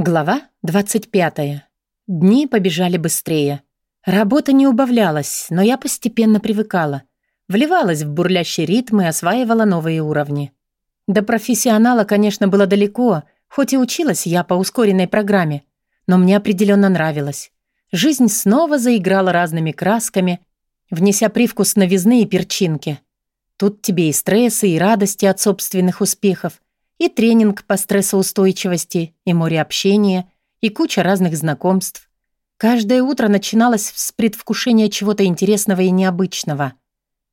Глава 25. Дни побежали быстрее. Работа не убавлялась, но я постепенно привыкала. Вливалась в бурлящий ритм и осваивала новые уровни. До профессионала, конечно, было далеко, хоть и училась я по ускоренной программе, но мне определенно нравилось. Жизнь снова заиграла разными красками, внеся привкус новизны и перчинки. Тут тебе и стрессы, и радости от собственных успехов – и тренинг по стрессоустойчивости, и море общения, и куча разных знакомств. Каждое утро начиналось с предвкушения чего-то интересного и необычного.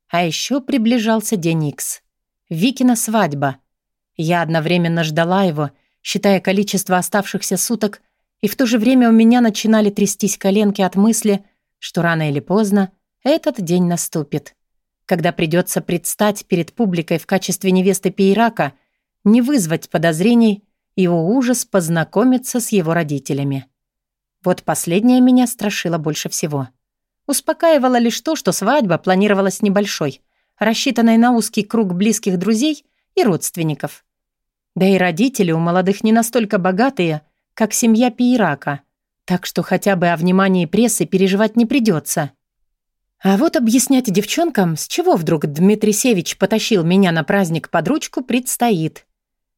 А еще приближался день Икс. Викина свадьба. Я одновременно ждала его, считая количество оставшихся суток, и в то же время у меня начинали трястись коленки от мысли, что рано или поздно этот день наступит. Когда придется предстать перед публикой в качестве невесты Пейрака — не вызвать подозрений, его ужас познакомиться с его родителями. Вот последнее меня страшило больше всего. Успокаивало лишь то, что свадьба планировалась небольшой, рассчитанной на узкий круг близких друзей и родственников. Да и родители у молодых не настолько богатые, как семья Пиерака, так что хотя бы о внимании прессы переживать не придется. А вот объяснять девчонкам, с чего вдруг Дмитрий Севич потащил меня на праздник под ручку, предстоит.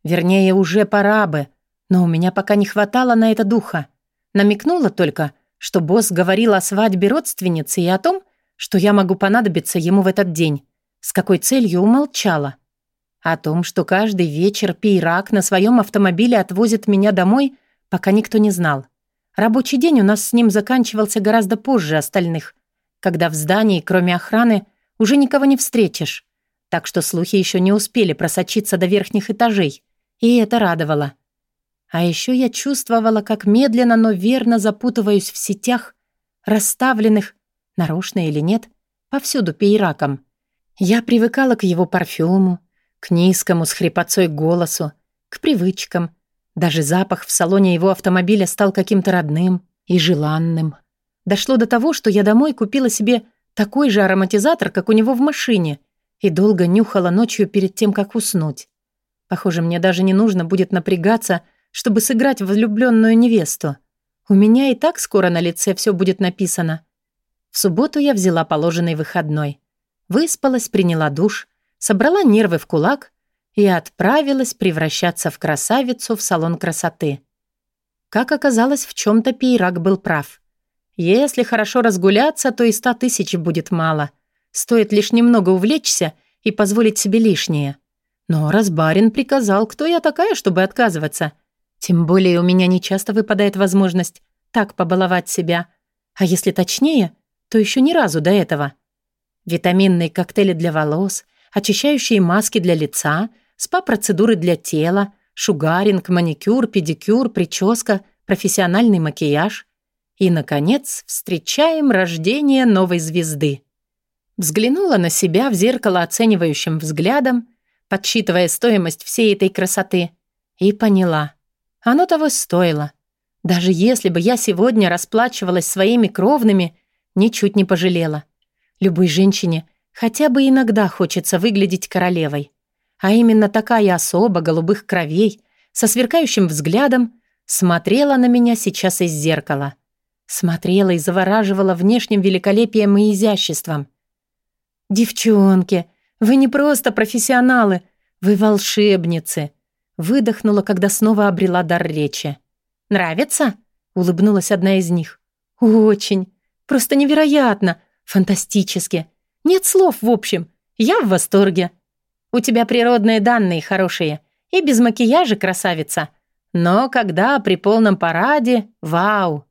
Вернее, уже пора бы, но у меня пока не хватало на это духа. Намекнула только, что босс говорил о свадьбе родственницы и о том, что я могу понадобиться ему в этот день. С какой целью умолчала. О том, что каждый вечер Пейрак на своем автомобиле отвозит меня домой, пока никто не знал. Рабочий день у нас с ним заканчивался гораздо позже остальных, когда в здании, кроме охраны, уже никого не встретишь. Так что слухи еще не успели просочиться до верхних этажей и это радовало. А еще я чувствовала, как медленно, но верно запутываюсь в сетях, расставленных, нарочно или нет, повсюду пейраком. Я привыкала к его парфюму, к низкому с хрипотцой голосу, к привычкам. Даже запах в салоне его автомобиля стал каким-то родным и желанным. Дошло до того, что я домой купила себе такой же ароматизатор, как у него в машине, и долго нюхала ночью перед тем, как уснуть. Похоже, мне даже не нужно будет напрягаться, чтобы сыграть влюбленную невесту. У меня и так скоро на лице все будет написано. В субботу я взяла положенный выходной. Выспалась, приняла душ, собрала нервы в кулак и отправилась превращаться в красавицу в салон красоты. Как оказалось, в чем то Пейрак был прав. Если хорошо разгуляться, то и ста тысяч будет мало. Стоит лишь немного увлечься и позволить себе лишнее. Но раз барин приказал, кто я такая, чтобы отказываться? Тем более у меня не часто выпадает возможность так побаловать себя. А если точнее, то еще ни разу до этого. Витаминные коктейли для волос, очищающие маски для лица, спа-процедуры для тела, шугаринг, маникюр, педикюр, прическа, профессиональный макияж. И, наконец, встречаем рождение новой звезды. Взглянула на себя в зеркало оценивающим взглядом подсчитывая стоимость всей этой красоты, и поняла. Оно того стоило. Даже если бы я сегодня расплачивалась своими кровными, ничуть не пожалела. Любой женщине хотя бы иногда хочется выглядеть королевой. А именно такая особа голубых кровей со сверкающим взглядом смотрела на меня сейчас из зеркала. Смотрела и завораживала внешним великолепием и изяществом. «Девчонки, вы не просто профессионалы, вы волшебницы!» Выдохнула, когда снова обрела дар речи. «Нравится?» — улыбнулась одна из них. «Очень! Просто невероятно! Фантастически! Нет слов, в общем. Я в восторге. У тебя природные данные хорошие. И без макияжа красавица. Но когда при полном параде... Вау!»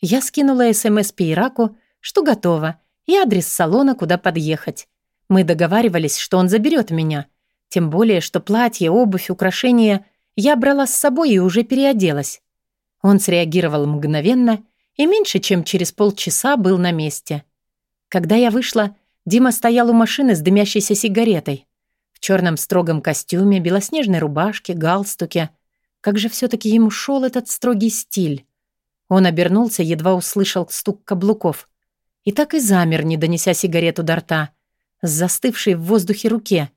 Я скинула СМС Пейраку, что готова, и адрес салона, куда подъехать. Мы договаривались, что он заберет меня. Тем более, что платье, обувь, украшения я брала с собой и уже переоделась. Он среагировал мгновенно и меньше чем через полчаса был на месте. Когда я вышла, Дима стоял у машины с дымящейся сигаретой. В черном строгом костюме, белоснежной рубашке, галстуке. Как же все таки ему шел этот строгий стиль. Он обернулся, едва услышал стук каблуков. И так и замер, не донеся сигарету до рта с застывшей в воздухе руке.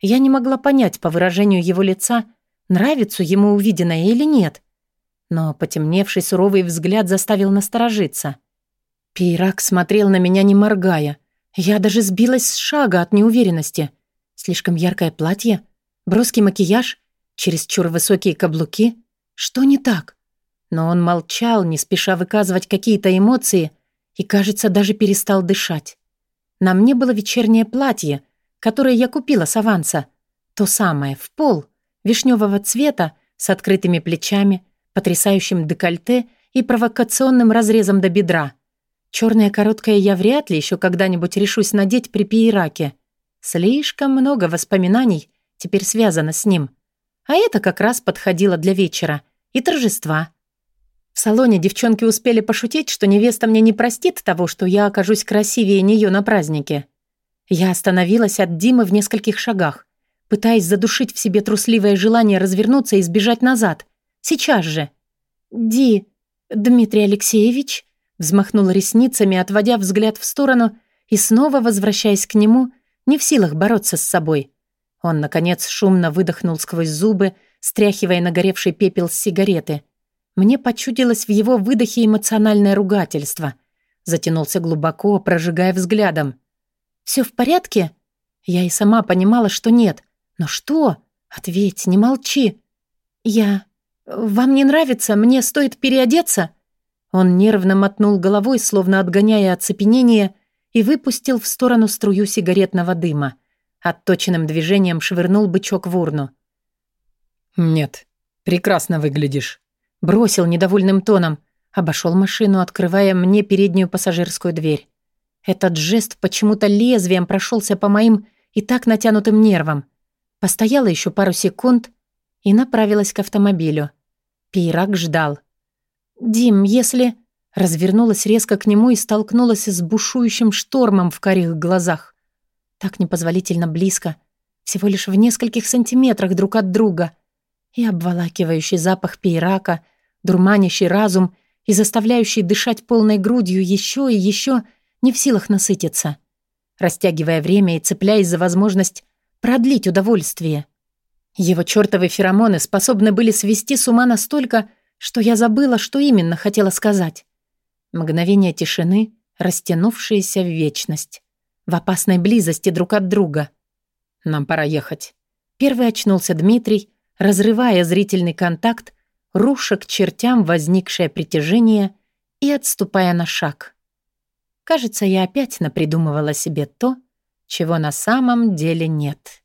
Я не могла понять по выражению его лица, нравится ему увиденное или нет. Но потемневший суровый взгляд заставил насторожиться. Пейрак смотрел на меня, не моргая. Я даже сбилась с шага от неуверенности. Слишком яркое платье, броский макияж, чересчур высокие каблуки. Что не так? Но он молчал, не спеша выказывать какие-то эмоции, и, кажется, даже перестал дышать. На мне было вечернее платье, которое я купила с аванса. То самое, в пол, вишневого цвета, с открытыми плечами, потрясающим декольте и провокационным разрезом до бедра. Черное короткое я вряд ли еще когда-нибудь решусь надеть при пиераке. Слишком много воспоминаний теперь связано с ним. А это как раз подходило для вечера и торжества. В салоне девчонки успели пошутить, что невеста мне не простит того, что я окажусь красивее нее на празднике. Я остановилась от Димы в нескольких шагах, пытаясь задушить в себе трусливое желание развернуться и сбежать назад. Сейчас же. «Ди, Дмитрий Алексеевич?» взмахнула ресницами, отводя взгляд в сторону и снова возвращаясь к нему, не в силах бороться с собой. Он, наконец, шумно выдохнул сквозь зубы, стряхивая нагоревший пепел с сигареты — мне почудилось в его выдохе эмоциональное ругательство. Затянулся глубоко, прожигая взглядом. «Всё в порядке?» Я и сама понимала, что нет. «Но что? Ответь, не молчи!» «Я... Вам не нравится? Мне стоит переодеться?» Он нервно мотнул головой, словно отгоняя оцепенение, и выпустил в сторону струю сигаретного дыма. Отточенным движением швырнул бычок в урну. «Нет, прекрасно выглядишь». Бросил недовольным тоном. Обошел машину, открывая мне переднюю пассажирскую дверь. Этот жест почему-то лезвием прошелся по моим и так натянутым нервам. Постояла еще пару секунд и направилась к автомобилю. Пейрак ждал. «Дим, если...» Развернулась резко к нему и столкнулась с бушующим штормом в карих глазах. Так непозволительно близко. Всего лишь в нескольких сантиметрах друг от друга — и обволакивающий запах пейрака, дурманящий разум и заставляющий дышать полной грудью еще и еще не в силах насытиться, растягивая время и цепляясь за возможность продлить удовольствие. Его чертовы феромоны способны были свести с ума настолько, что я забыла, что именно хотела сказать. Мгновение тишины, растянувшееся в вечность. В опасной близости друг от друга. «Нам пора ехать». Первый очнулся Дмитрий, разрывая зрительный контакт, руша к чертям возникшее притяжение и отступая на шаг. Кажется, я опять напридумывала себе то, чего на самом деле нет.